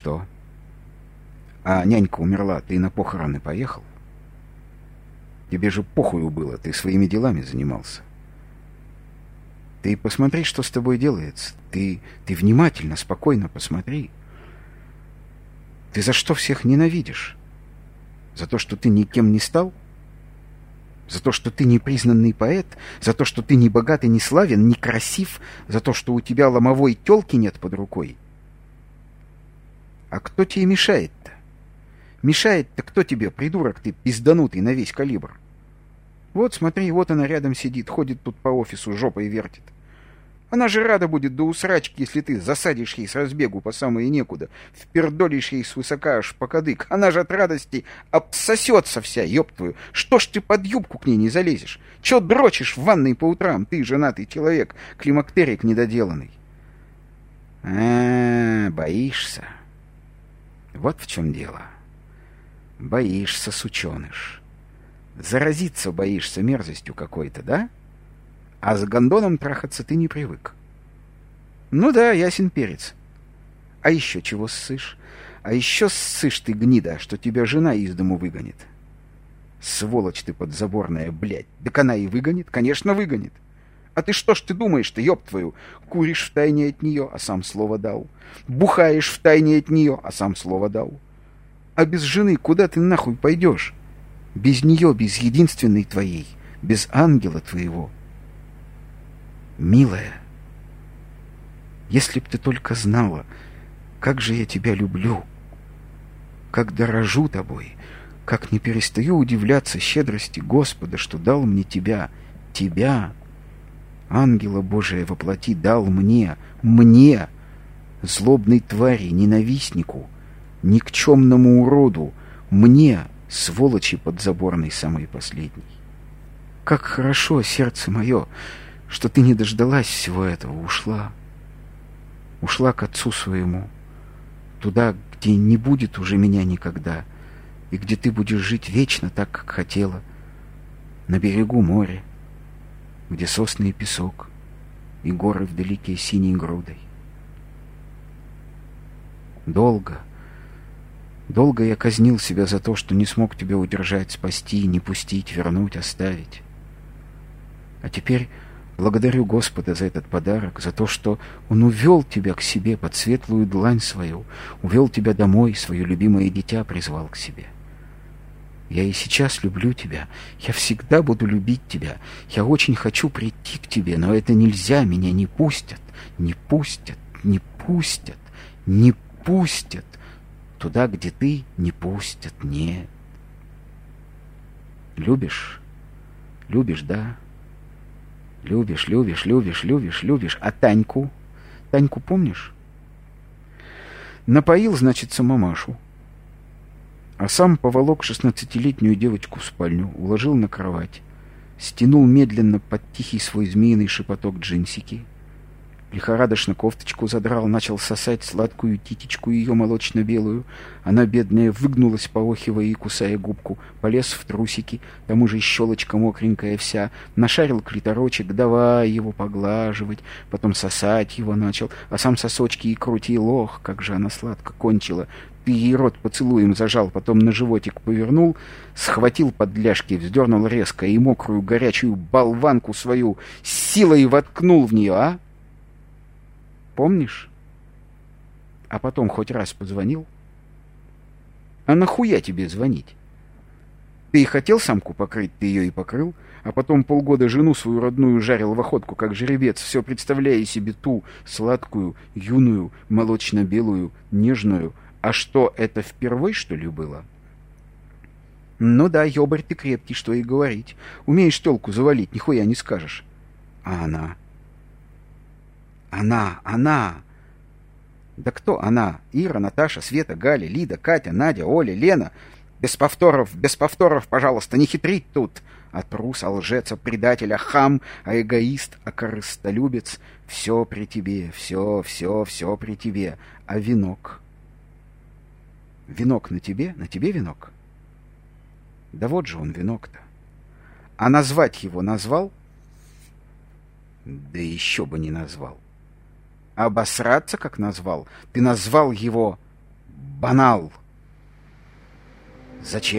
Что? А нянька умерла, ты на похороны поехал? Тебе же похую было, ты своими делами занимался. Ты посмотри, что с тобой делается. Ты, ты внимательно, спокойно посмотри. Ты за что всех ненавидишь? За то, что ты никем не стал? За то, что ты непризнанный поэт? За то, что ты не богат и не славен, не красив? За то, что у тебя ломовой телки нет под рукой? А кто тебе мешает-то? Мешает-то кто тебе, придурок ты, пизданутый на весь калибр? Вот, смотри, вот она рядом сидит, ходит тут по офису, жопой вертит. Она же рада будет до усрачки, если ты засадишь ей с разбегу по самое некуда, впердолишь ей свысока аж по кадык. Она же от радости обсосется вся, ёб твою. Что ж ты под юбку к ней не залезешь? Чё дрочишь в ванной по утрам, ты женатый человек, климактерик недоделанный? А, -а, -а боишься? Вот в чем дело. Боишься, сученыш. Заразиться боишься мерзостью какой-то, да? А с гондоном трахаться ты не привык. Ну да, ясен перец. А еще чего ссышь? А еще ссышь ты, гнида, что тебя жена из дому выгонит. Сволочь ты подзаборная, блядь. Так она и выгонит, конечно, выгонит. А ты что ж ты думаешь-то, ёб твою? Куришь в тайне от нее, а сам слово дал. Бухаешь в тайне от нее, а сам слово дал. А без жены куда ты нахуй пойдешь? Без нее, без единственной твоей, без ангела твоего. Милая, если б ты только знала, как же я тебя люблю, как дорожу тобой, как не перестаю удивляться щедрости Господа, что дал мне тебя, тебя, ангела Божия воплоти, дал мне, мне, злобной твари, ненавистнику, никчемному уроду, мне, сволочи подзаборной самой последней. Как хорошо, сердце мое, что ты не дождалась всего этого, ушла. Ушла к отцу своему, туда, где не будет уже меня никогда, и где ты будешь жить вечно так, как хотела, на берегу моря, где сосны и песок, и горы вдалеке синей грудой. Долго, долго я казнил себя за то, что не смог тебя удержать, спасти, не пустить, вернуть, оставить. А теперь Благодарю Господа за этот подарок, за то, что Он увел тебя к себе под светлую длань свою, увел тебя домой, свое любимое дитя призвал к себе. Я и сейчас люблю тебя, я всегда буду любить тебя, я очень хочу прийти к тебе, но это нельзя, меня не пустят, не пустят, не пустят, не пустят. Туда, где ты, не пустят, нет. Любишь? Любишь, да? Любишь, любишь, любишь, любишь, любишь. А Таньку? Таньку помнишь? Напоил, значит, мамашу. А сам поволок шестнадцатилетнюю девочку в спальню, уложил на кровать, стянул медленно под тихий свой змеиный шепоток джинсики — Лихорадочно кофточку задрал, начал сосать сладкую титечку ее молочно-белую. Она, бедная, выгнулась, поохивая и кусая губку, полез в трусики, тому же щелочка мокренькая вся, нашарил клиторочек, давай его поглаживать, потом сосать его начал, а сам сосочки и крутил, ох, как же она сладко кончила. Ты ей рот поцелуем зажал, потом на животик повернул, схватил под ляжки, вздернул резко и мокрую горячую болванку свою силой воткнул в нее, а? Помнишь? А потом хоть раз позвонил? А нахуя тебе звонить? Ты и хотел самку покрыть, ты ее и покрыл, а потом полгода жену свою родную жарил в охотку, как жеребец, все представляя себе ту сладкую, юную, молочно-белую, нежную. А что, это впервые, что ли, было? Ну да, ёбарь ты крепкий, что и говорить. Умеешь телку завалить, нихуя не скажешь. А она... Она, она. Да кто она? Ира, Наташа, Света, Галя, Лида, Катя, Надя, Оля, Лена. Без повторов, без повторов, пожалуйста, не хитрить тут. А трус, а лжец, а предатель, а хам, а эгоист, а корыстолюбец. Все при тебе, все, все, все при тебе. А венок? Венок на тебе? На тебе венок? Да вот же он, венок-то. А назвать его назвал? Да еще бы не назвал обосраться, как назвал. Ты назвал его банал. Зачем?